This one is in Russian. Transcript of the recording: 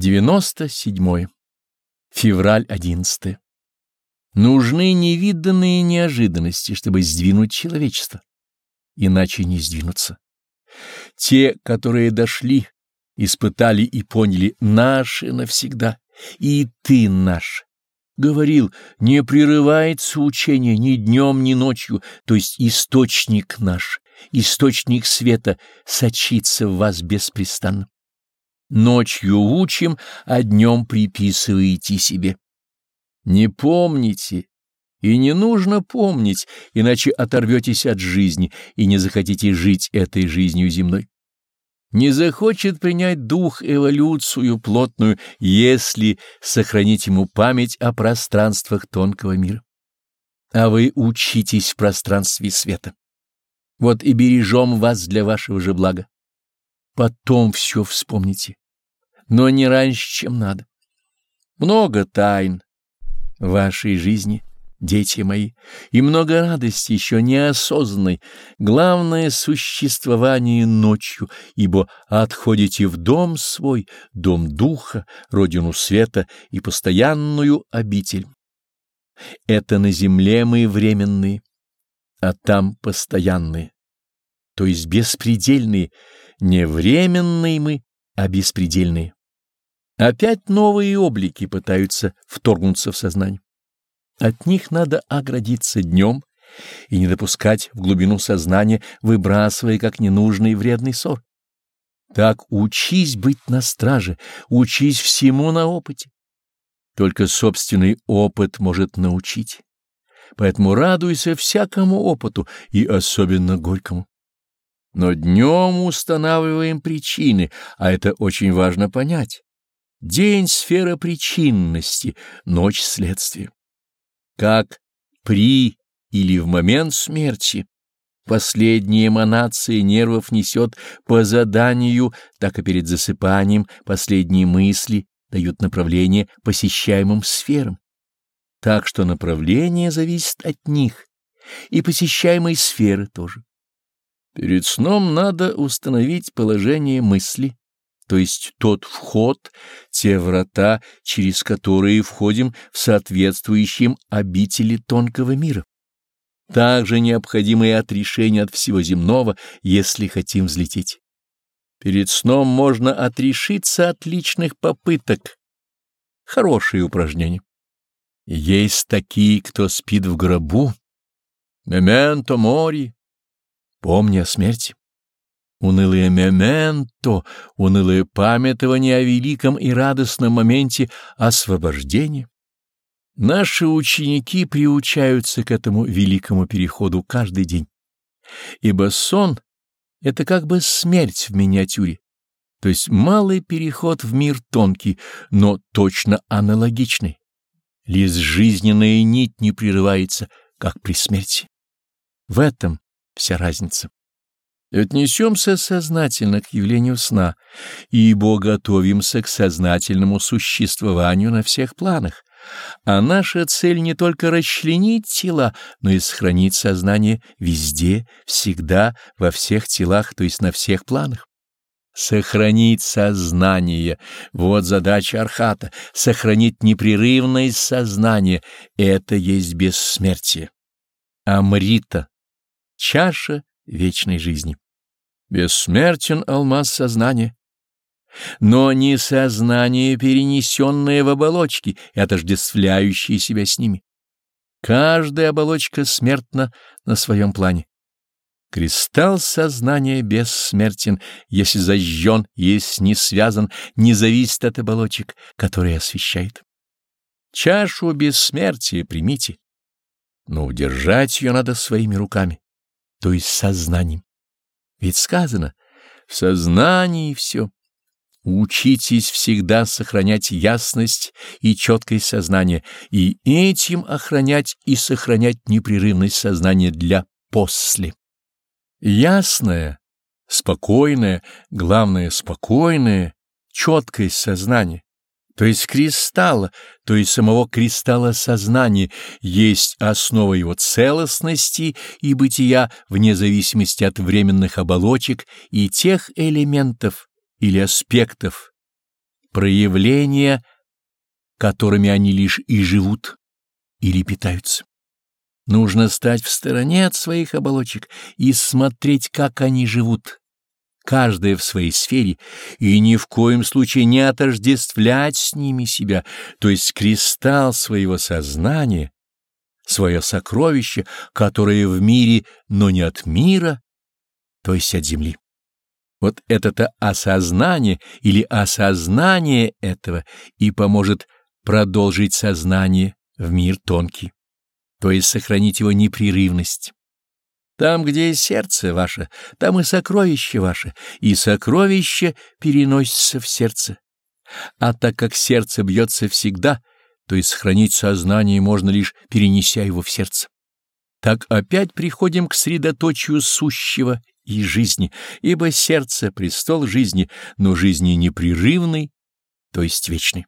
97. Февраль 11. Нужны невиданные неожиданности, чтобы сдвинуть человечество. Иначе не сдвинуться. Те, которые дошли, испытали и поняли, наши навсегда, и ты наш. Говорил, не прерывается учение ни днем, ни ночью, то есть источник наш, источник света сочится в вас беспрестанно. Ночью учим, а днем приписываете себе. Не помните, и не нужно помнить, иначе оторветесь от жизни и не захотите жить этой жизнью земной. Не захочет принять дух эволюцию плотную, если сохранить ему память о пространствах тонкого мира. А вы учитесь в пространстве света. Вот и бережем вас для вашего же блага. Потом все вспомните но не раньше, чем надо. Много тайн в вашей жизни, дети мои, и много радости еще неосознанной. Главное — существование ночью, ибо отходите в дом свой, дом духа, родину света и постоянную обитель. Это на земле мы временные, а там постоянные, то есть беспредельные, не временные мы, а беспредельные. Опять новые облики пытаются вторгнуться в сознание. От них надо оградиться днем и не допускать в глубину сознания, выбрасывая как ненужный вредный ссор. Так учись быть на страже, учись всему на опыте. Только собственный опыт может научить. Поэтому радуйся всякому опыту и особенно горькому. Но днем устанавливаем причины, а это очень важно понять. День — сфера причинности, ночь — следствие. Как при или в момент смерти последняя эманация нервов несет по заданию, так и перед засыпанием последние мысли дают направление посещаемым сферам. Так что направление зависит от них, и посещаемой сферы тоже. Перед сном надо установить положение мысли, то есть тот вход, те врата, через которые входим в соответствующем обители тонкого мира. Также необходимо и отрешение от всего земного, если хотим взлететь. Перед сном можно отрешиться от личных попыток. Хорошие упражнения. Есть такие, кто спит в гробу. Мементо мори. Помни о смерти. Унылое мементо, унылое памятование о великом и радостном моменте освобождения. Наши ученики приучаются к этому великому переходу каждый день. Ибо сон — это как бы смерть в миниатюре, то есть малый переход в мир тонкий, но точно аналогичный. Лишь жизненная нить не прерывается, как при смерти. В этом вся разница. Отнесемся сознательно к явлению сна, ибо готовимся к сознательному существованию на всех планах, а наша цель не только расчленить тела, но и сохранить сознание везде, всегда, во всех телах, то есть на всех планах. Сохранить сознание — вот задача Архата, сохранить непрерывное сознание — это есть бессмертие. Амрита — чаша вечной жизни. Бессмертен алмаз сознания. Но не сознание, перенесенное в оболочки и отождествляющее себя с ними. Каждая оболочка смертна на своем плане. Кристалл сознания бессмертен, если зажжен, если не связан, не зависит от оболочек, которые освещает. Чашу бессмертия примите, но удержать ее надо своими руками то есть сознанием. Ведь сказано, в сознании все. Учитесь всегда сохранять ясность и четкость сознания, и этим охранять и сохранять непрерывность сознания для после. Ясное, спокойное, главное спокойное, четкое сознание то есть кристалла, то есть самого кристалла сознания, есть основа его целостности и бытия вне зависимости от временных оболочек и тех элементов или аспектов, проявления, которыми они лишь и живут или питаются. Нужно стать в стороне от своих оболочек и смотреть, как они живут, каждая в своей сфере, и ни в коем случае не отождествлять с ними себя, то есть кристалл своего сознания, свое сокровище, которое в мире, но не от мира, то есть от земли. Вот это-то осознание или осознание этого и поможет продолжить сознание в мир тонкий, то есть сохранить его непрерывность. Там, где сердце ваше, там и сокровище ваше, и сокровище переносится в сердце. А так как сердце бьется всегда, то есть сохранить сознание можно лишь перенеся его в сердце. Так опять приходим к средоточию сущего и жизни, ибо сердце — престол жизни, но жизни непрерывный, то есть вечный.